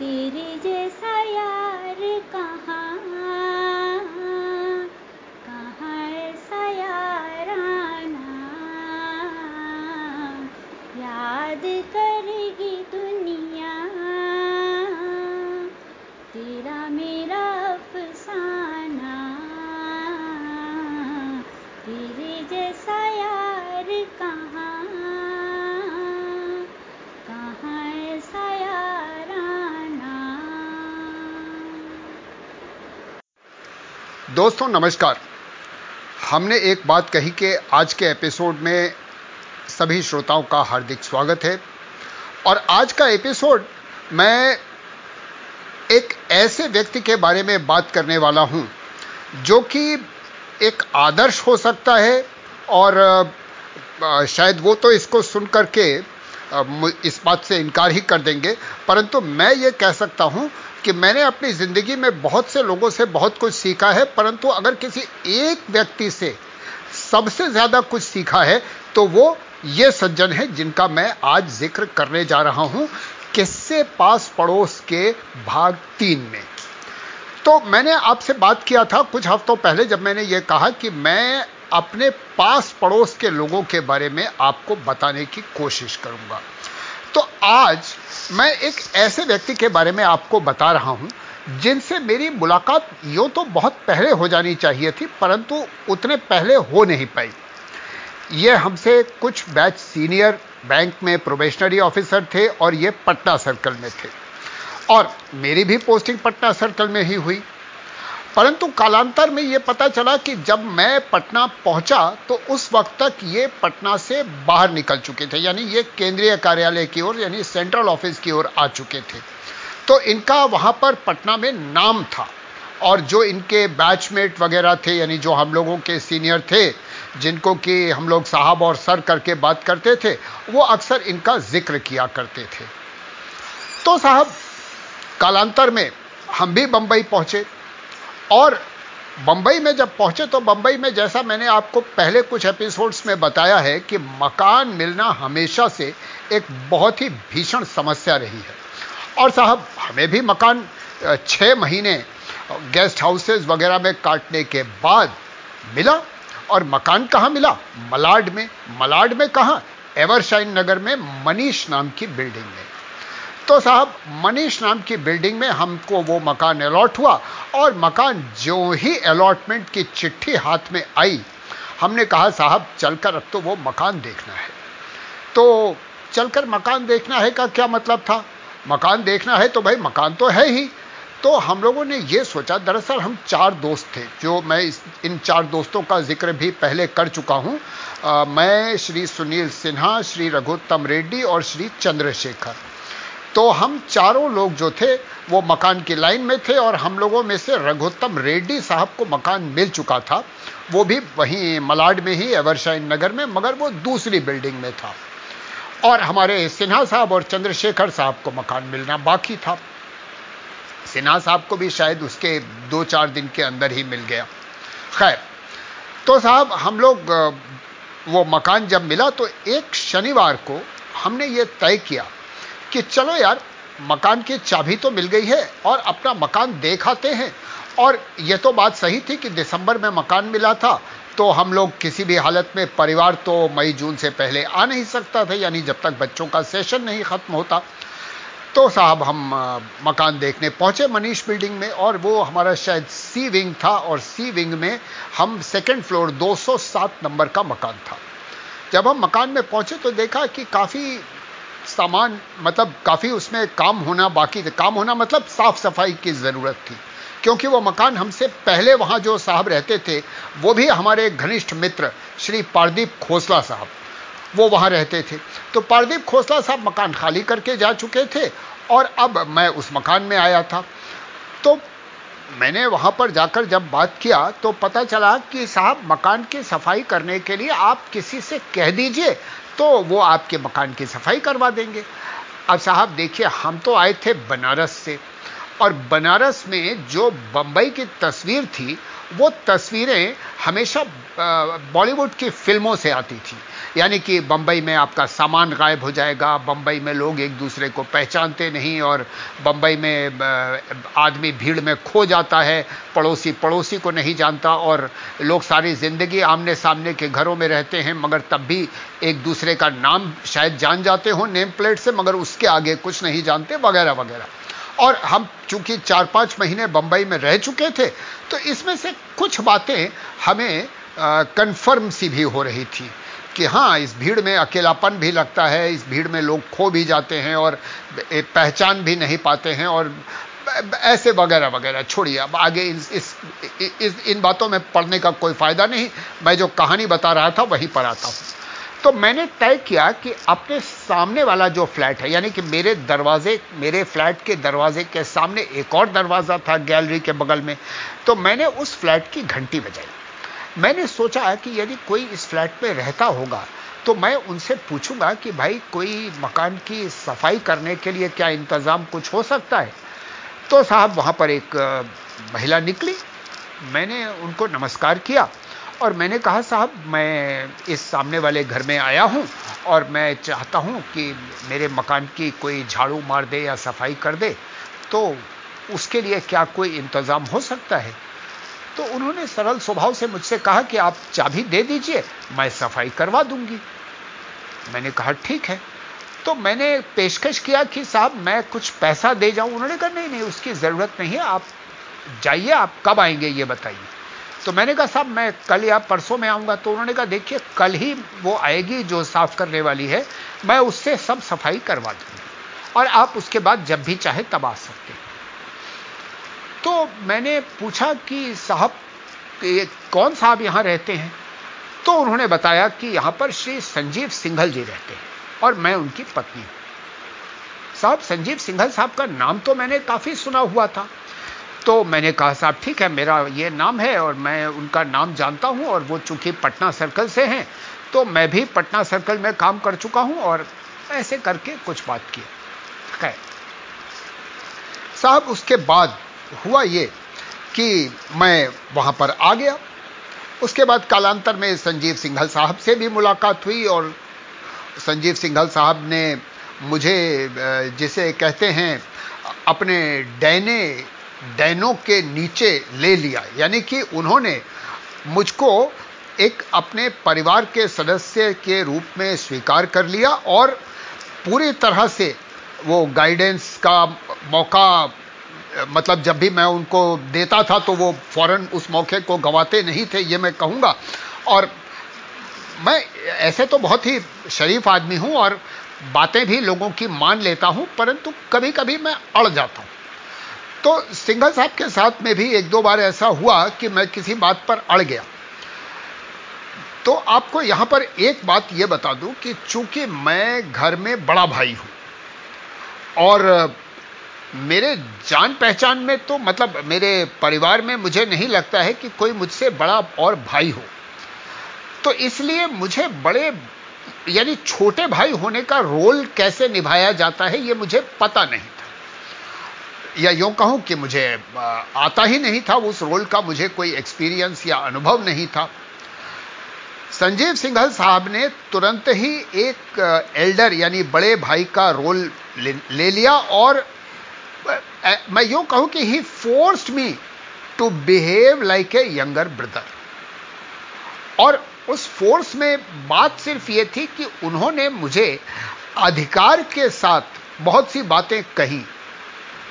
तेरे जैसा यार कहाँ दोस्तों, नमस्कार। हमने एक बात कही कि आज के एपिसोड में सभी श्रोताओं का हार्दिक स्वागत है। और आज का एपिसोड मैं एक ऐसे व्यक्ति के बारे में बात करने वाला हूँ, जो कि एक आदर्श हो सकता है और शायद वो तो इसको सुन करके इस बात से इनकार ही कर देंगे। परंतु मैं ये कह सकता हूँ कि मैंने अपनी ज़िंदगी में बहुत से लोगों से बहुत कुछ सीखा है, परंतु अगर किसी एक व्यक्ति से सबसे ज़्यादा कुछ सीखा है तो वो ये सज्जन है जिनका मैं आज ज़िक्र करने जा रहा हूँ, किससे पास पड़ोस के भाग तीन में। तो मैंने आपसे बात किया था कुछ हफ्तों पहले जब मैंने ये कहा कि मैं अपने पास पड़ोस के लोगों के बारे में आपको बताने की कोशिश करूँगा। तो आज मैं एक ऐसे व्यक्ति के बारे में आपको बता रहा हूँ, जिनसे मेरी मुलाकात यो तो बहुत पहले हो जानी चाहिए थी, परंतु उतने पहले हो नहीं पाई। ये हमसे कुछ बैच सीनियर बैंक में प्रोबेशनरी ऑफिसर थे और ये पटना सर्कल में थे। और मेरी भी पोस्टिंग पटना सर्कल में ही हुई। परंतु कालांतर में यह पता चला कि जब मैं पटना पहुँचा तो उस वक्त तक ये पटना से बाहर निकल चुके थे, यानी ये केंद्रीय कार्यालय की ओर, यानी सेंट्रल ऑफ़िस की ओर आ चुके थे। तो इनका वहाँ पर पटना में नाम था, और जो इनके बैचमेट वगैरह थे, यानी जो हम लोगों के सीनियर थे, जिनको कि हम लोग साहब और सर करके बात करते थे, वो अक्सर इनका ज़िक्र किया करते थे। तो साहब, कालांतर में हम भी बंबई पहुँचे। और बंबई में जब पहुँचे तो बंबई में जैसा मैंने आपको पहले कुछ एपिसोड्स में बताया है कि मकान मिलना हमेशा से एक बहुत ही भीषण समस्या रही है। और साहब, हमें भी मकान छः महीने गेस्ट हाउसेज वगैरह में काटने के बाद मिला। और मकान कहाँ मिला? मलाड में। मलाड में कहाँ? एवरशाइन नगर में मनीष नाम की बिल्डिंग में। तो साहब मनीष नाम की बिल्डिंग में हमको वो मकान अलॉट हुआ और मकान जो ही अलॉटमेंट की चिट्ठी हाथ में आई हमने कहा साहब चलकर अब तो वो मकान देखना है। तो चलकर मकान देखना है का क्या मतलब था? मकान देखना है तो भाई मकान तो है ही। तो हम लोगों ने ये सोचा दरअसल हम चार दोस्त थे जो मैं इन चार दोस्तों का ज़िक्र भी पहले कर चुका हूँ। अ, मैं श्री सुनील सिन्हा श्री रघुत्तम रेड्डी और श्री चंद्रशेखर। तो हम चारों लोग जो थे, वो मकान की लाइन में थे और हम लोगों में से रघुत्तम रेड्डी साहब को मकान मिल चुका था। वो भी वहीं मलाड में ही, एवरशाइन नगर में, मगर वो दूसरी बिल्डिंग में था। और हमारे सिन्हा साहब और चंद्रशेखर साहब को मकान मिलना बाकी था। सिन्हा साहब को भी शायद उसके दो चार दिन के अंदर ही मिल गया। खैर तो साहब हम लोग वो मकान जब मिला तो एक शनिवार को हमने ये तय किया कि चलो यार, मकान की चाबी तो मिल गई है और अपना मकान देख आते हैं। और यह तो बात सही थी कि दिसंबर में मकान मिला था तो हम लोग किसी भी हालत में परिवार तो मई, जून से पहले आ नहीं सकता था, यानी जब तक बच्चों का सेशन नहीं खत्म होता। तो साहब हम मकान देखने पहुँचे मनीष बिल्डिंग में और वो हमारा शायद सी विंग था और सी विंग में हम सेकंड फ्लोर 207 नंबर का मकान था। जब हम मकान में पहुँचे तो देखा कि काफ़ी सामान मतलब काफ़ी उसमें काम होना बाकी था। काम होना मतलब साफ़ सफ़ाई की ज़रूरत थी, क्योंकि वो मकान हमसे पहले वहाँ जो साहब रहते थे, वो भी हमारे घनिष्ठ मित्र, श्री पारदीप खोसला साहब, वो वहाँ रहते थे। तो पारदीप खोसला साहब मकान खाली करके जा चुके थे, और अब मैं उस मकान में आया था। तो मैंने वहाँ पर जाकर जब बात किया तो पता चला कि साहब, मकान की सफ़ाई करने के लिए आप किसी से कह दीजिए तो वो आपके मकान की सफ़ाई करवा देंगे। अब साहब, देखिए, हम तो आए थे बनारस से, और बनारस में जो बंबई की तस्वीर थी, वो तस्वीरें हमेशा बॉलीवुड की फ़िल्मों से आती थी। यानी कि बंबई में आपका सामान गायब हो जाएगा, बंबई में लोग एक दूसरे को पहचानते नहीं और बंबई में आदमी भीड़ में खो जाता है, पड़ोसी पड़ोसी को नहीं जानता और लोग सारी ज़िंदगी आमने सामने के घरों में रहते हैं, मगर तब भी एक दूसरे का नाम शायद जान जाते हो, नेम प्लेट से, मगर उसके आगे कुछ नहीं जानते, वगैरह वगैरह। और हम चूँकि चार पाँच महीने बंबई में रह चुके थे तो इसमें से कुछ बातें हमें कंफर्म सी भी हो रही थी कि हाँ इस भीड़ में अकेलापन भी लगता है इस भीड़ में लोग खो भी जाते हैं और पहचान भी नहीं पाते हैं और ऐसे वगैरह वगैरह। छोड़िए अब आगे इस, इस, इस इन बातों में पढ़ने का कोई फ़ायदा नहीं। मैं जो कहानी बता रहा था वहीं पर आता हूँ। तो मैंने तय किया कि अपने सामने वाला जो फ्लैट है यानी कि मेरे दरवाजे मेरे फ्लैट के दरवाजे के सामने एक और दरवाज़ा था गैलरी के बगल में तो मैंने उस फ्लैट की घंटी बजाई। मैंने सोचा कि यदि कोई इस फ्लैट में रहता होगा तो मैं उनसे पूछूँगा कि भाई, कोई मकान की सफ़ाई करने के लिए क्या इंतज़ाम कुछ हो सकता है? तो साहब, वहाँ पर एक महिला निकली। मैंने उनको नमस्कार किया और मैंने कहा, साहब, मैं इस सामने वाले घर में आया हूँ और मैं चाहता हूँ कि मेरे मकान की कोई झाड़ू मार दे या सफ़ाई कर दे तो उसके लिए क्या कोई इंतज़ाम हो सकता है? तो उन्होंने सरल स्वभाव से मुझसे कहा कि आप चाबी दे दीजिए, मैं सफ़ाई करवा दूँगी। मैंने कहा, ठीक है। तो मैंने पेशकश किया कि साहब, मैं कुछ पैसा दे जाऊँ। उन्होंने कहा, नहीं नहीं, उसकी ज़रूरत नहीं है, आप जाइए, आप कब आएँगे, ये बताइए। तो मैंने कहा, साहब, मैं कल या परसों में आऊँगा। तो उन्होंने कहा, देखिए, कल ही वो आएगी जो साफ़ करने वाली है, मैं उससे सब सफ़ाई करवा दूँगी। और आप उसके बाद जब भी चाहे तब आ सकते हैं। तो मैंने पूछा कि साहब कौन साहब यहाँ रहते हैं? तो उन्होंने बताया कि यहाँ पर श्री संजीव सिंघल जी रहते हैं और मैं उनकी पत्नी हूँ। साहब, संजीव सिंघल साहब का नाम तो मैंने काफ़ी सुना हुआ था। तो मैंने कहा, साहब, ठीक है, मेरा ये नाम है और मैं उनका नाम जानता हूँ और वो चूँकि पटना सर्कल से हैं तो मैं भी पटना सर्कल में काम कर चुका हूँ और ऐसे करके कुछ बात की खैर, साहब, उसके बाद हुआ ये कि मैं वहाँ पर आ गया। उसके बाद कालांतर में संजीव सिंघल साहब से भी मुलाकात हुई और संजीव सिंघल साहब ने मुझे जिसे कहते हैं, अपने डैने, डैनों के नीचे ले लिया। यानी कि उन्होंने मुझको एक अपने परिवार के सदस्य के रूप में स्वीकार कर लिया और पूरी तरह से वो गाइडेंस का मौका मतलब जब भी मैं उनको देता था तो वो फ़ौरन उस मौके को गवाते नहीं थे, ये मैं कहूँगा। और मैं ऐसे तो बहुत ही शरीफ आदमी हूँ और बातें भी लोगों की मान लेता हूँ, परंतु कभी कभी मैं अड़ जाता हूँ। तो सिंघल साहब के साथ में भी एक दो बार ऐसा हुआ कि मैं किसी बात पर अड़ गया। तो आपको यहाँ पर एक बात यह बता दूँ कि चूँकि मैं घर में बड़ा भाई हूँ और मेरे जान पहचान में तो मतलब मेरे परिवार में मुझे नहीं लगता है कि कोई मुझसे बड़ा और भाई हो। तो इसलिए मुझे बड़े यानी छोटे भाई होने का रोल कैसे निभाया जाता है यह मुझे पता नहीं था। या यूँ कहूँ कि मुझे आता ही नहीं था उस रोल का मुझे कोई एक्सपीरियंस या अनुभव नहीं था। संजीव सिंघल साहब ने तुरंत ही एक एल्डर यानी बड़े भाई का रोल ले, ले लिया और मैं यूँ कहूँ कि he forced me to behave like a younger brother और उस फोर्स में बात सिर्फ़ यह थी कि उन्होंने मुझे अधिकार के साथ बहुत सी बातें कही।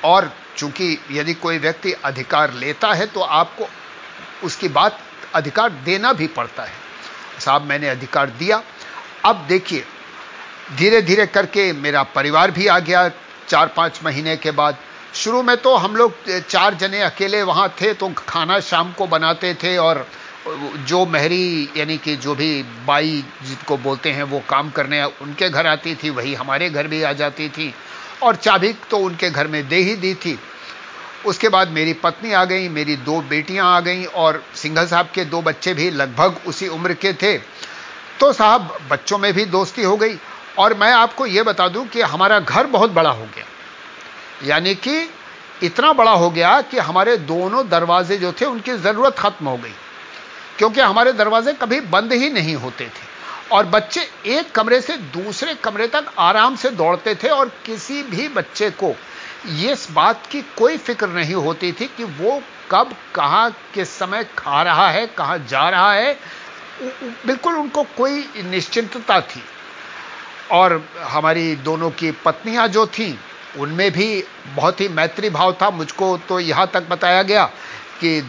और चूँकि यदि कोई व्यक्ति अधिकार लेता है तो आपको उसकी बात अधिकार देना भी पड़ता है। साहब, मैंने अधिकार दिया। अब देखिए धीरे धीरे करके मेरा परिवार भी आ गया चार पाँच महीने के बाद। शुरू में तो हम लोग चार जने अकेले वहाँ थे तो खाना शाम को बनाते थे और जो महरी, यानी कि जो भी बाई जिसको बोलते हैं, वो काम करने, उनके घर आती थी, वही हमारे घर भी आ जाती थी। और चाबी तो उनके घर में दे ही दी थी। उसके बाद मेरी पत्नी आ गई, मेरी दो बेटियाँ आ गई और सिंघल साहब के दो बच्चे भी लगभग उसी उम्र के थे। तो साहब, बच्चों में भी दोस्ती हो गई। और मैं आपको यह बता दूँ कि हमारा घर बहुत बड़ा हो गया। यानी कि इतना बड़ा हो गया कि हमारे दोनों दरवाजे जो थे, उनकी ज़रूरत खत्म हो गई। क्योंकि हमारे दरवाजे कभी बंद ही नहीं होते थे। और बच्चे एक कमरे से दूसरे कमरे तक आराम से दौड़ते थे और किसी भी बच्चे को इस बात की कोई फ़िक्र नहीं होती थी कि वो कब, कहाँ, किस समय खा रहा है, कहाँ जा रहा है। बिल्कुल उनको कोई निश्चिंतता थी। और हमारी दोनों की पत्नियाँ जो थीं उनमें भी बहुत ही मैत्री भाव था। मुझको तो यहाँ तक बताया गया कि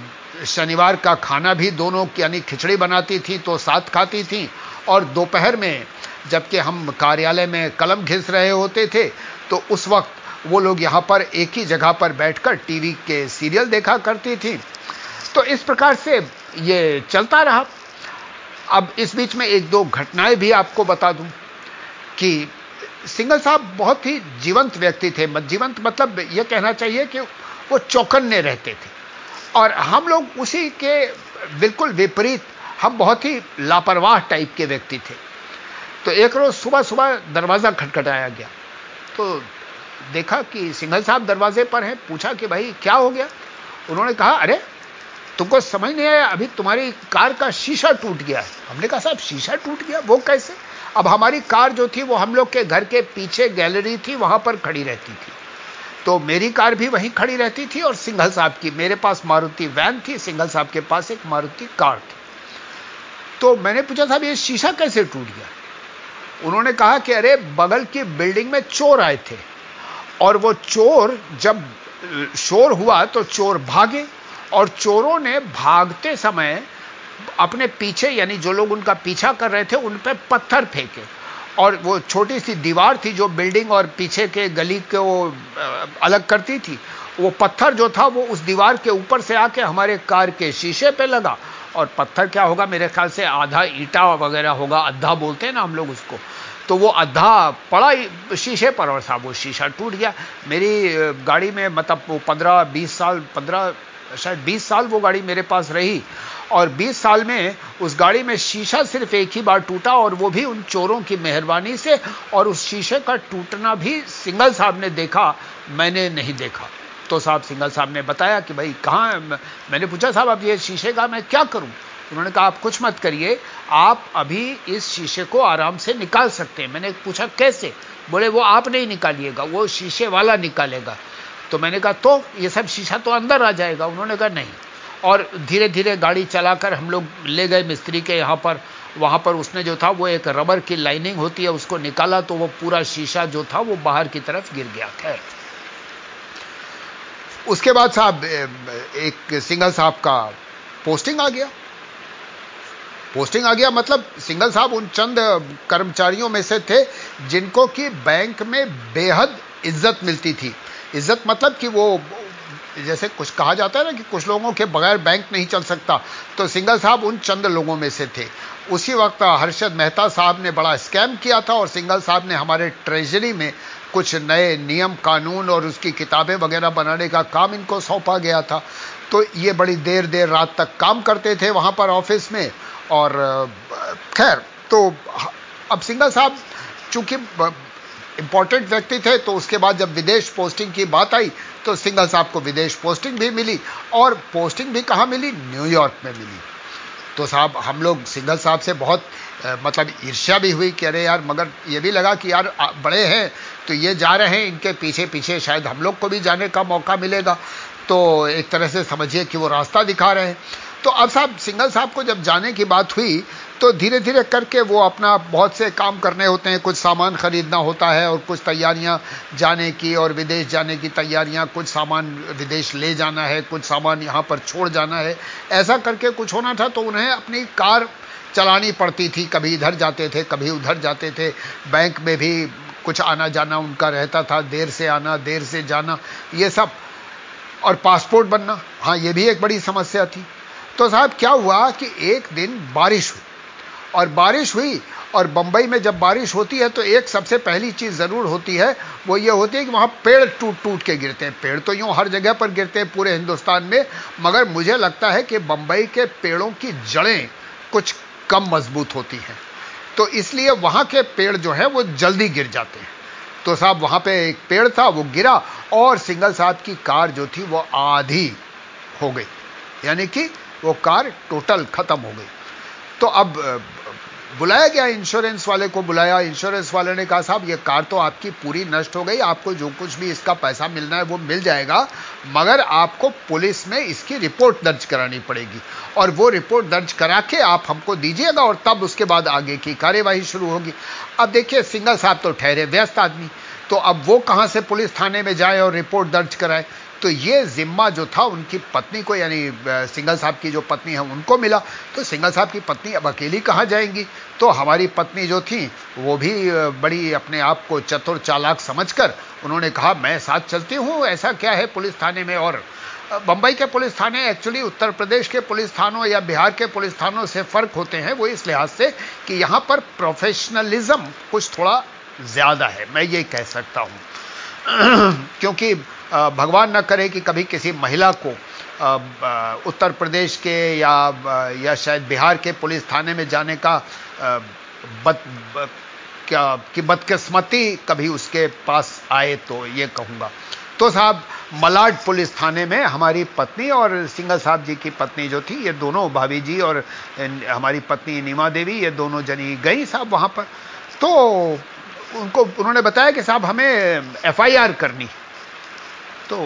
शनिवार का खाना भी दोनों यानी खिचड़ी बनाती थी तो साथ खाती थी। और दोपहर में जबकि हम कार्यालय में कलम घिस रहे होते थे तो उस वक्त वो लोग यहाँ पर एक ही जगह पर बैठकर टीवी के सीरियल देखा करती थी। तो इस प्रकार से ये चलता रहा। अब इस बीच में एक दो घटनाएँ भी आपको बता दूँ कि सिंगल साहब बहुत ही जीवंत व्यक्ति थे। जीवंत मतलब यह कहना चाहिए कि वो चौकन्ने रहते थे। और हम लोग उसी के बिल्कुल विपरीत, हम बहुत ही लापरवाह टाइप के व्यक्ति थे। तो एक रोज सुबह सुबह दरवाज़ा खटखटाया गया। तो देखा कि सिंघल साहब दरवाजे पर हैं, पूछा कि भाई, क्या हो गया? उन्होंने कहा, अरे, तुमको समझ नहीं आया, अभी तुम्हारी कार का शीशा टूट गया है। हमने कहा, साहब, शीशा टूट गया? वो कैसे? अब हमारी कार जो थी वो हम लोग के घर के पीछे गैलरी थी, वहाँ पर खड़ी रहती थी। तो मेरी कार भी वहीं खड़ी रहती थी और सिंघल साहब की, मेरे पास मारुति वैन थी, सिंघल साहब के पास एक मारुति कार थी। तो मैंने पूछा, साहब, ये शीशा कैसे टूट गया? उन्होंने कहा कि, अरे, बगल की बिल्डिंग में चोर आए थे और वो चोर जब शोर हुआ तो चोर भागे और चोरों ने भागते समय अपने पीछे, यानी जो लोग उनका पीछा कर रहे थे, उन पर पत्थर फेंके। और वो छोटी सी दीवार थी जो बिल्डिंग और पीछे के गली को अलग करती थी। वो पत्थर जो था, वो उस दीवार के ऊपर से आके हमारे कार के शीशे पे लगा। और पत्थर क्या होगा, मेरे ख्याल से आधा ईटा वगैरह होगा, अद्धा बोलते हैं ना हम लोग उसको। तो वो अद्धा पड़ा शीशे पर और साहब, वो शीशा टूट गया। मेरी गाड़ी में मतलब वो पंद्रह, बीस साल, पंद्रह, शायद बीस साल वो गाड़ी मेरे पास रही। और 20 साल में उस गाड़ी में शीशा सिर्फ़ एक ही बार टूटा और वो भी उन चोरों की मेहरबानी से और उस शीशे का टूटना भी सिंगल साहब ने देखा, मैंने नहीं देखा। तो साहब, सिंगल साहब ने बताया कि भाई, कहाँ मैंने पूछा, साहब, अब ये शीशे का मैं क्या करूँ? उन्होंने कहा, आप कुछ मत करिए, आप अभी इस शीशे को आराम से निकाल सकते हैं। मैंने पूछा, कैसे? बोले, वो आप नहीं निकालिएगा, वो शीशे वाला निकालेगा। तो मैंने कहा तो ये सब शीशा तो अंदर आ जाएगा। उन्होंने कहा, नहीं। और धीरे धीरे गाड़ी चलाकर हम लोग ले गए मिस्त्री के यहाँ पर। वहाँ पर उसने जो था, वो एक रबर की लाइनिंग होती है, उसको निकाला तो वो पूरा शीशा जो था, वो बाहर की तरफ़ गिर गया। खैर। उसके बाद साहब एक सिंगल साहब का पोस्टिंग आ गया। पोस्टिंग आ गया मतलब सिंगल साहब उन चंद कर्मचारियों में से थे जिनको कि बैंक में बेहद इज़्ज़त मिलती थी। इज़्ज़त मतलब कि वो जैसे कुछ कहा जाता है ना कि कुछ लोगों के बगैर बैंक नहीं चल सकता। तो सिंगल साहब उन चंद लोगों में से थे। उसी वक्त हर्षद मेहता साहब ने बड़ा स्कैम किया था और सिंगल साहब ने हमारे ट्रेजरी में कुछ नए नियम, कानून और उसकी किताबें वगैरह बनाने का काम इनको सौंपा गया था। तो ये बड़ी देर देर रात तक काम करते थे वहाँ पर ऑफ़िस में और खैर तो अब सिंगल साहब चूँकि इंपॉर्टेंट व्यक्ति थे तो उसके बाद जब विदेश पोस्टिंग की बात आई तो सिंगल साहब को विदेश पोस्टिंग भी मिली और पोस्टिंग भी कहाँ मिली? न्यूयॉर्क में मिली। तो साहब हम लोग सिंगल साहब से बहुत आ, मतलब ईर्ष्या भी हुई कि अरे यार मगर ये भी लगा कि यार बड़े हैं तो ये जा रहे हैं इनके पीछे पीछे शायद हम लोग को भी जाने का मौका मिलेगा। तो एक तरह से समझिए कि वो रास्ता दिखा रहे हैं। तो अब साहब सिंगल साहब को जब जाने की बात हुई तो धीरे धीरे करके वो अपना बहुत से काम करने होते हैं। कुछ सामान खरीदना होता है और कुछ तैयारियाँ जाने की और विदेश जाने की तैयारियाँ, कुछ सामान विदेश ले जाना है, कुछ सामान यहाँ पर छोड़ जाना है। ऐसा करके कुछ होना था तो उन्हें अपनी कार चलानी पड़ती थी। कभी इधर जाते थे, कभी उधर जाते थे। बैंक में भी कुछ आना जाना उनका रहता था। देर से आना, देर से जाना, ये सब। और पासपोर्ट बनना हाँ ये भी एक बड़ी समस्या थी। तो साहब, क्या हुआ कि एक दिन बारिश हुई। और बारिश हुई, और बंबई में जब बारिश होती है तो एक सबसे पहली चीज़ ज़रूर होती है, वो ये होती है कि वहाँ पेड़ टूट टूट के गिरते हैं। पेड़ तो यूँ हर जगह पर गिरते हैं पूरे हिंदुस्तान में, मगर मुझे लगता है कि बंबई के पेड़ों की जड़ें कुछ कम मज़बूत होती हैं। तो इसलिए वहाँ के पेड़ जो है, वो जल्दी गिर जाते हैं। तो साहब, वहाँ पे एक पेड़ था, वो गिरा, और सिंगल साहब की कार जो थी, वो आधी हो गई। यानी कि वो कार टोटल खत्म हो गई। तो अब बुलाया गया इंश्योरेंस वाले को, बुलाया इंश्योरेंस वाले ने कहा, साहब, ये कार तो आपकी पूरी नष्ट हो गई, आपको जो कुछ भी इसका पैसा मिलना है वो मिल जाएगा, मगर आपको पुलिस में इसकी रिपोर्ट दर्ज करानी पड़ेगी। और वो रिपोर्ट दर्ज करा के आप हमको दीजिएगा और तब उसके बाद आगे की कार्यवाही शुरू होगी। अब देखिए, सिंगल साहब तो ठहरे, व्यस्त आदमी। तो अब वो कहाँ से पुलिस थाने में जाए और रिपोर्ट दर्ज कराए? तो ये जिम्मा जो था, उनकी पत्नी को, यानी सिंगल साहब की जो पत्नी है, उनको मिला। तो सिंगल साहब की पत्नी अब अकेली कहाँ जाएँगी? तो हमारी पत्नी जो थी, वो भी बड़ी अपने आप को चतुर चालाक समझकर उन्होंने कहा, मैं साथ चलती हूँ, ऐसा क्या है पुलिस थाने में? और बंबई के पुलिस थाने, एक्चुअली उत्तर प्रदेश के पुलिस थानों या बिहार के पुलिस थानों से फ़र्क होते हैं वो इस लिहाज से कि यहाँ पर प्रोफेशनलिज्म कुछ थोड़ा ज़्यादा है, मैं ये कह सकता हूँ। क्योंकि भगवान न करे कि कभी किसी महिला को उत्तर प्रदेश के या या शायद बिहार के पुलिस थाने में जाने का बद, क्या कि बदकिस्मती कभी उसके पास आए तो ये कहूँगा। तो साहब मलाड पुलिस थाने में हमारी पत्नी और सिंगल साहब जी की पत्नी जो थी ये दोनों भाभी जी और हमारी पत्नी नीमा देवी ये दोनों जनी गई साहब वहाँ पर। तो उनको उन्होंने बताया कि साहब हमें एफआईआर करनी तो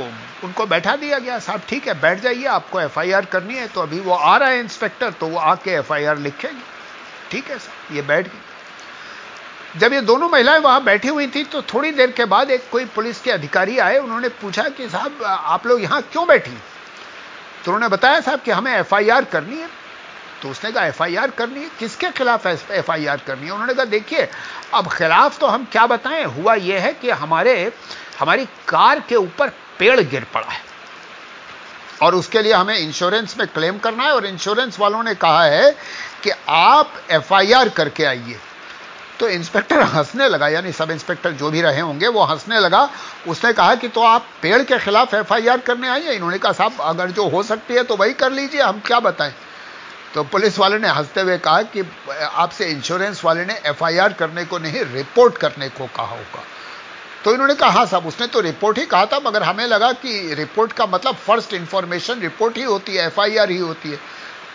उनको बैठा दिया गया, साहब, ठीक है, बैठ जाइए, आपको एफआईआर करनी है तो अभी वो आ रहा है इंस्पेक्टर तो वो आके एफआईआर लिखेगी। ठीक है, साहब, ये बैठ गई। जब ये दोनों महिलाएँ वहाँ बैठी हुई थी तो थोड़ी देर के बाद एक कोई पुलिस के अधिकारी आए, उन्होंने पूछा कि, साहब, आप लोग यहाँ क्यों बैठी? तो उन्होंने बताया, साहब, कि हमें एफआईआर करनी है। तो उसने कहा, एफआईआर करनी है? किसके खिलाफ एफआईआर करनी है? उन्होंने कहा, देखिए, अब खिलाफ तो हम क्या बताएँ? हुआ यह है कि हमारे, हमारी कार के ऊपर पेड़ गिर पड़ा है। और उसके लिए हमें इंश्योरेंस में क्लेम करना है और इंश्योरेंस वालों ने कहा है कि आप एफआईआर करके आइए। तो इंस्पेक्टर हंसने लगा, यानी सब इंस्पेक्टर जो भी रहे होंगे, वो हंसने लगा। उसने कहा कि तो आप पेड़ के खिलाफ एफआईआर करने आइए। इन्होंने कहा, साहब, अगर जो हो सकती है तो वही कर लीजिए, हम क्या बताएँ? तो पुलिस वाले ने हँसते हुए कहा कि आपसे इंश्योरेंस वाले ने एफआईआर करने को नहीं रिपोर्ट करने को कहा होगा। तो इन्होंने कहा हाँ साहब, उसने तो रिपोर्ट ही कहा था, मगर हमें लगा कि रिपोर्ट का मतलब फ़र्स्ट इंफॉर्मेशन रिपोर्ट ही होती है एफआईआर ही होती है.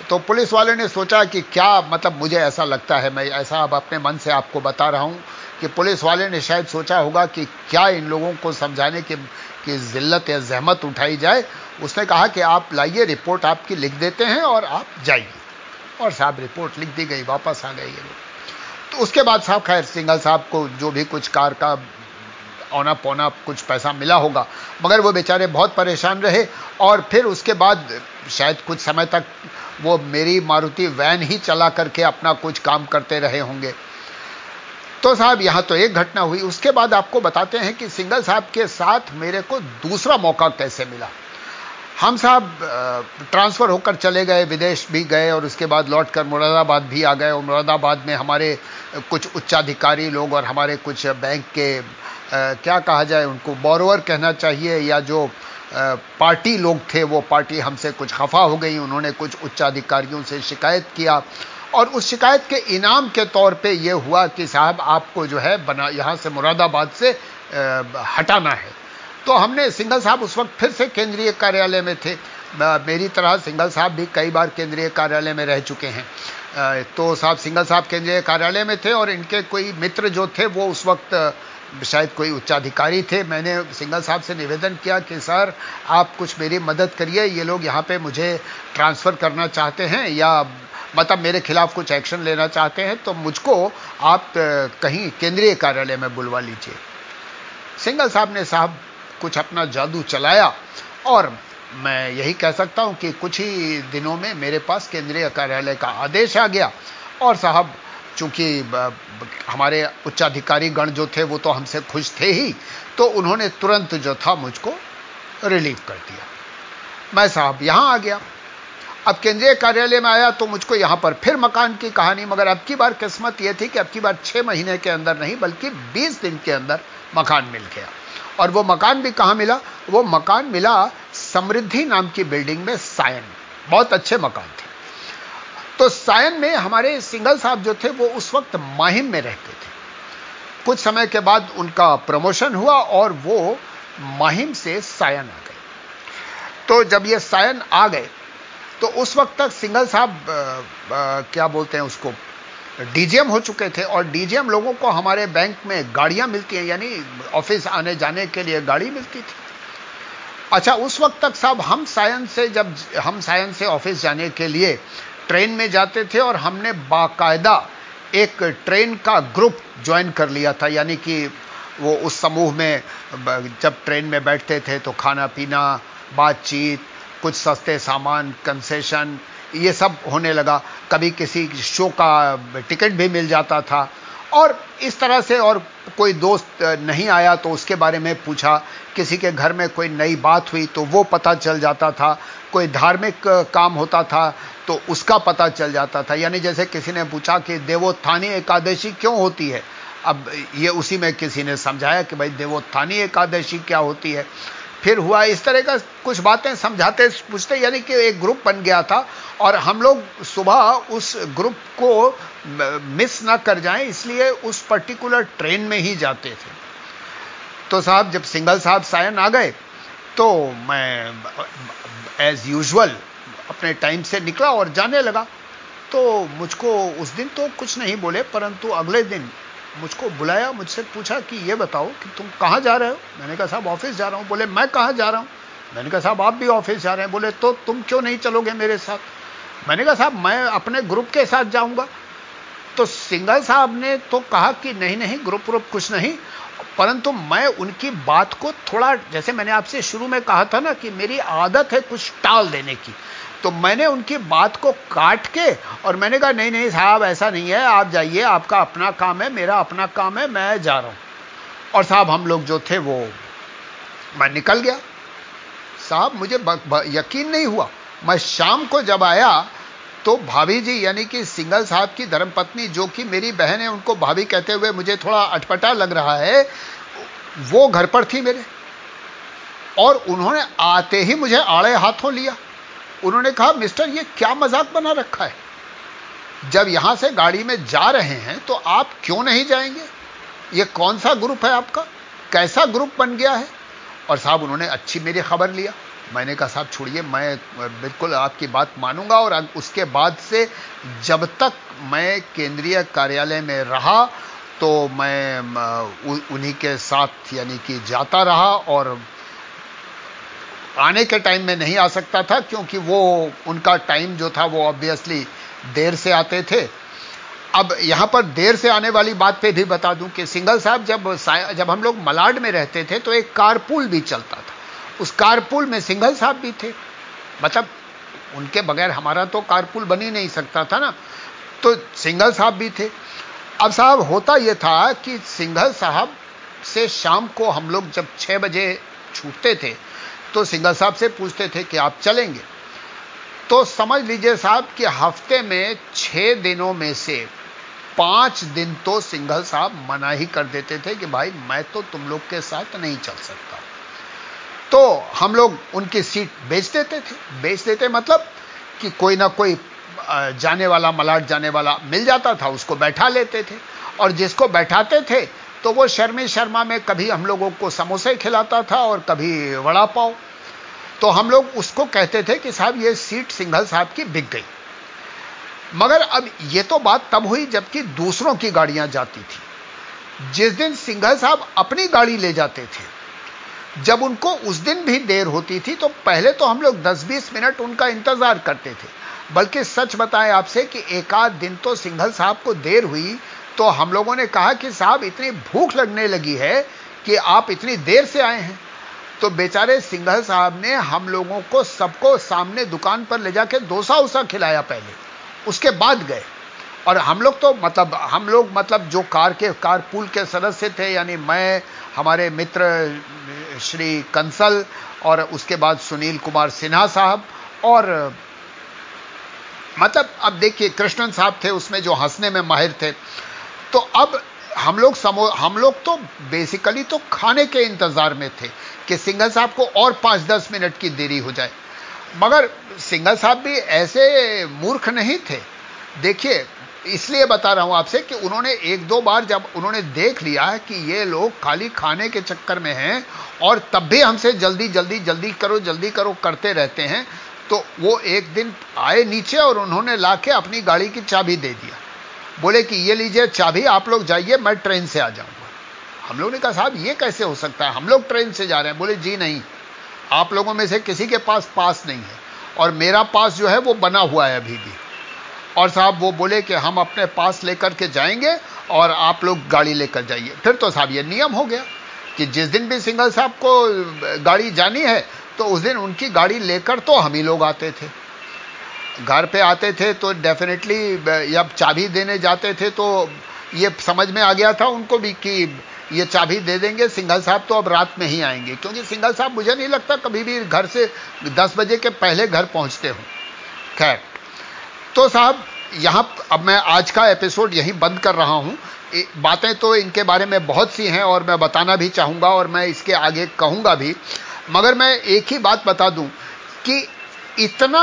तो पुलिस वाले ने सोचा कि क्या मतलब मुझे ऐसा लगता है, मैं ऐसा अब अपने मन से आपको बता रहा हूँ कि पुलिस वाले ने शायद सोचा होगा कि क्या इन लोगों को समझाने की, कि जिल्लत या जहमत उठाई जाए। उसने कहा कि आप लाइए रिपोर्ट आपकी लिख देते हैं और आप जाइए। और साहब रिपोर्ट लिख दी गई, वापस आ गए ये तो उसके बाद साहब, खैर, सिंगल साहब को जो भी कुछ कार का औना पौना कुछ पैसा मिला होगा। मगर वो बेचारे बहुत परेशान रहे और फिर उसके बाद शायद कुछ समय तक वो मेरी मारुति वैन ही चला करके अपना कुछ काम करते रहे होंगे। तो साहब, यहाँ तो एक घटना हुई। उसके बाद आपको बताते हैं कि सिंगल साहब के साथ मेरे को दूसरा मौका कैसे मिला। हम साहब ट्रांसफ़र होकर चले गए, विदेश भी गए और उसके बाद लौटकर मुरादाबाद भी आ गए। और मुरादाबाद में हमारे कुछ उच्चाधिकारी लोग और हमारे कुछ बैंक के क्या कहा जाए उनको? बोरोवर कहना चाहिए या जो पार्टी लोग थे, वो पार्टी हमसे कुछ खफा हो गई, उन्होंने कुछ उच्चाधिकारियों से शिकायत किया। और उस शिकायत के इनाम के तौर पे ये हुआ कि साहब, आपको जो है बना, यहाँ से मुरादाबाद से हटाना है। तो हमने सिंगल साहब उस वक्त फिर से केंद्रीय कार्यालय में थे। मेरी तरह सिंगल साहब भी कई बार केंद्रीय कार्यालय में रह चुके हैं। तो साहब सिंगल साहब केंद्रीय कार्यालय में थे और इनके कोई मित्र जो थे, वो उस वक्त शायद कोई उच्चाधिकारी थे, मैंने सिंगल साहब से निवेदन किया कि, सर, आप कुछ मेरी मदद करिए, ये लोग यहाँ पे मुझे ट्रांसफ़र करना चाहते हैं या मतलब मेरे खिलाफ कुछ एक्शन लेना चाहते हैं तो मुझको आप कहीं केंद्रीय कार्यालय में बुलवा लीजिए। सिंगल साहब ने साहब कुछ अपना जादू चलाया और मैं यही कह सकता हूँ कि कुछ ही दिनों में मेरे पास केंद्रीय कार्यालय का आदेश आ गया और साहब चूँकि हमारे उच्चाधिकारी गण जो थे वो तो हमसे खुश थे ही तो उन्होंने तुरंत जो था मुझको रिलीव कर दिया। मैं साहब यहाँ आ गया। अब केंद्रीय कार्यालय में आया तो मुझको यहाँ पर फिर मकान की कहानी, मगर अब की बार किस्मत यह थी कि अब की बार छह महीने के अंदर नहीं, बल्कि बीस दिन के अंदर मकान मिल गया। और वो मकान भी कहाँ मिला? वो मकान मिला समृद्धि नाम की बिल्डिंग में सायन। बहुत अच्छे मकान तो सायन में हमारे सिंगल साहब जो थे, वो उस वक्त माहिम में रहते थे। कुछ समय के बाद उनका प्रमोशन हुआ और वो माहिम से सायन आ गए। तो जब ये सायन आ गए तो उस वक्त तक सिंगल साहब क्या बोलते हैं उसको, डीजीएम हो चुके थे और डीजीएम लोगों को हमारे बैंक में गाड़ियाँ मिलती हैं, यानी ऑफ़िस आने जाने के लिए गाड़ी मिलती थी। अच्छा उस वक्त तक साहब हम सायन से, जब हम सायन से ऑफ़िस जाने के लिए ट्रेन में जाते थे और हमने बाकायदा एक ट्रेन का ग्रुप ज्वाइन कर लिया था। यानी कि वो उस समूह में जब ट्रेन में बैठते थे तो खाना पीना, बातचीत, कुछ सस्ते सामान कंसेशन ये सब होने लगा। कभी किसी शो का टिकट भी मिल जाता था। और इस तरह से और कोई दोस्त नहीं आया तो उसके बारे में पूछा। किसी के घर में कोई नई बात हुई तो वो पता चल जाता था। कोई धार्मिक काम होता था तो उसका पता चल जाता था। यानी जैसे किसी ने पूछा कि देवोत्थानी एकादशी क्यों होती है? अब ये उसी में किसी ने समझाया कि भाई देवोत्थानी एकादशी क्या होती है? फिर हुआ इस तरह का कुछ बातें समझाते, पूछते, यानी कि एक ग्रुप बन गया था और हम लोग सुबह उस ग्रुप को मिस ना कर जाएँ, इसलिए उस पर्टिकुलर ट्रेन में ही जाते थे। तो साहब, जब सिंगल साहब सायन आ गए तो मैं एज यूजुअल अपने टाइम से निकला और जाने लगा। तो मुझको उस दिन तो कुछ नहीं बोले, परंतु अगले दिन मुझको बुलाया, मुझसे पूछा कि ये बताओ कि तुम कहाँ जा रहे हो? मैंने कहा, साहब ऑफ़िस जा रहा हूँ। बोले, मैं कहाँ जा रहा हूँ? मैंने कहा, साहब, आप भी ऑफ़िस जा रहे हैं। बोले तो तुम क्यों नहीं चलोगे मेरे साथ? मैंने कहा, साहब, मैं अपने ग्रुप के साथ जाऊँगा। तो सिंगल साहब ने तो कहा कि नहीं नहीं ग्रुप ग्रुप कुछ नहीं, परंतु मैं उनकी बात को थोड़ा, जैसे मैंने आपसे शुरू में कहा था ना कि मेरी आदत है कुछ टाल देने की। तो मैंने उनकी बात को काट के और मैंने कहा नहीं नहीं साहब ऐसा नहीं है। आप जाइए आपका अपना काम है मेरा अपना काम है मैं जा रहा हूँ। और साहब हम लोग जो थे वो मैं निकल गया। साहब मुझे ब, ब, यकीन नहीं हुआ। मैं शाम को जब आया तो भाभी जी यानी कि सिंगल साहब की धर्मपत्नी जो कि मेरी बहन है उनको भाभी कहते हुए मुझे थोड़ा अटपटा लग रहा है वो घर पर थी मेरे। और उन्होंने आते ही मुझे आड़े हाथों लिया। उन्होंने कहा, मिस्टर, ये क्या मज़ाक बना रखा है? जब यहाँ से गाड़ी में जा रहे हैं तो आप क्यों नहीं जाएँगे? ये कौन सा ग्रुप है आपका? कैसा ग्रुप बन गया है? और साहब, उन्होंने अच्छी मेरी खबर लिया। मैंने कहा, साहब, छोड़िए, मैं बिल्कुल आपकी बात मानूँगा और उसके बाद से जब तक मैं केंद्रीय कार्यालय में रहा तो मैं उन्हीं के साथ यानी कि जाता रहा और आने के टाइम में नहीं आ सकता था, क्योंकि वो, उनका टाइम जो था, वो ऑब्वियसली देर से आते थे। अब यहाँ पर देर से आने वाली बात पे भी बता दूँ कि सिंगल साहब जब जब हम लोग मलाड में रहते थे तो एक कारपूल भी चलता था। उस कारपूल में सिंगल साहब भी थे। मतलब उनके बगैर हमारा तो कारपूल बन ही नहीं सकता था ना। तो सिंगल साहब भी थे। अब साहब, होता यह था कि सिंगल साहब से शाम को हम लोग जब छह बजे छूटते थे तो सिंगल साहब से पूछते थे कि आप चलेंगे। तो समझ लीजिए साहब कि हफ़्ते में छह दिनों में से पाँच दिन तो सिंगल साहब मना ही कर देते थे कि भाई मैं तो तुम लोग के साथ नहीं चल सकता। तो हम लोग उनकी सीट बेच देते थे। बेच देते मतलब कि कोई ना कोई जाने वाला, मलाट जाने वाला मिल जाता था, उसको बैठा लेते थे। और जिसको बैठाते थे तो वो शर्मी शर्मा में कभी हम लोगों को समोसे खिलाता था और कभी वड़ा पाव। तो हम लोग उसको कहते थे कि साहब, ये सीट सिंघल साहब की बिक गई। मगर अब ये तो बात तब हुई जबकि दूसरों की गाड़ियाँ जाती थी। जिस दिन सिंघल साहब अपनी गाड़ी ले जाते थे, जब उनको उस दिन भी देर होती थी तो पहले तो हम लोग 10-20 मिनट उनका इंतज़ार करते थे। बल्कि सच बताएँ आपसे कि एक आध दिन तो सिंघल साहब को देर हुई तो हम लोगों ने कहा कि साहब, इतनी भूख लगने लगी है कि आप इतनी देर से आए हैं। तो बेचारे सिंघल साहब ने हम लोगों को सबको सामने दुकान पर ले जाकर डोसा उसा खिलाया पहले, उसके बाद गए। और हम लोग तो मतलब हम लोग मतलब जो कार के, कार पूल के सदस्य थे, यानी मैं, हमारे मित्र श्री कंसल और उसके बाद सुनील कुमार सिन्हा साहब और मतलब अब देखिए कृष्णन साहब थे, उसमें जो हंसने में माहिर थे। तो अब हम लोग समो, हम लोग तो बेसिकली तो खाने के इंतज़ार में थे कि सिंगल साहब को और पाँच दस मिनट की देरी हो जाए। मगर सिंगल साहब भी ऐसे मूर्ख नहीं थे। देखिए, इसलिए बता रहा हूँ आपसे कि उन्होंने एक दो बार जब उन्होंने देख लिया कि ये लोग खाली खाने के चक्कर में हैं और तब भी हमसे जल्दी जल्दी जल्दी करो जल्दी करो करते रहते हैं तो वो एक दिन आए नीचे और उन्होंने लाके अपनी गाड़ी की चाबी दे दिया। बोले कि ये लीजिए, चाबी, आप लोग जाइए, मैं ट्रेन से आ जाऊँगा। हम लोग ने कहा, साहब, ये कैसे हो सकता है? हम लोग ट्रेन से जा रहे हैं। बोले, जी नहीं। आप लोगों में से किसी के पास पास नहीं है। और मेरा पास जो है, वो बना हुआ है अभी भी। और साहब, वो बोले कि हम अपने पास लेकर के जाएँगे और आप लोग गाड़ी लेकर जाइए। फिर तो साहब, ये नियम हो गया कि जिस दिन भी सिंगल साहब को गाड़ी जानी है तो उस दिन उनकी गाड़ी लेकर तो हम ही लोग आते थे। घर पे आते थे तो डेफिनेटली जब चाबी देने जाते थे तो ये समझ में आ गया था उनको भी कि ये चाबी दे देंगे, सिंघल साहब तो अब रात में ही आएँगे। क्योंकि सिंघल साहब मुझे नहीं लगता कभी भी घर से 10 बजे के पहले घर पहुँचते हो। खैर तो साहब, यहाँ अब मैं आज का एपिसोड यहीं बंद कर रहा हूँ। बातें तो इनके बारे में बहुत सी हैं और मैं बताना भी चाहूँगा और मैं इसके आगे कहूँगा भी। मगर मैं एक ही बात बता दूँ कि इतना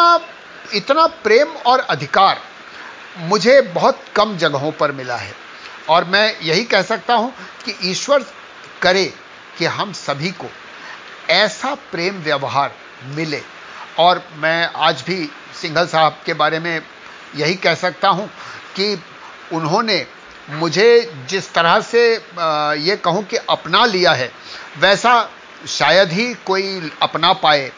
इतना प्रेम और अधिकार मुझे बहुत कम जगहों पर मिला है। और मैं यही कह सकता हूँ कि ईश्वर करे कि हम सभी को ऐसा प्रेम व्यवहार मिले। और मैं आज भी सिंघल साहब के बारे में यही कह सकता हूँ कि उन्होंने मुझे जिस तरह से ये कहूँ कि अपना लिया है, वैसा शायद ही कोई अपना पाए।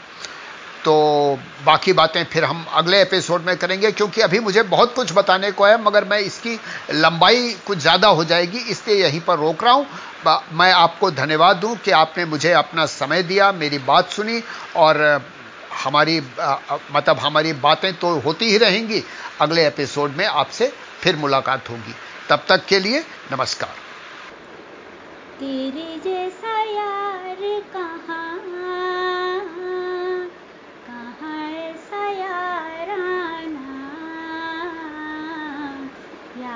तो बाकी बातें फिर हम अगले एपिसोड में करेंगे, क्योंकि अभी मुझे बहुत कुछ बताने को है, मगर मैं इसकी लंबाई कुछ ज़्यादा हो जाएगी, इसलिए यहीं पर रोक रहा हूँ। मैं आपको धन्यवाद दूँ कि आपने मुझे अपना समय दिया, मेरी बात सुनी, और हमारी मतलब हमारी बातें तो होती ही रहेंगी। अगले एपिसोड में आपसे फिर मुलाकात होगी। तब तक के लिए नमस्कार। तेरे जैसा यार कहाँ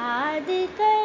याद करेगी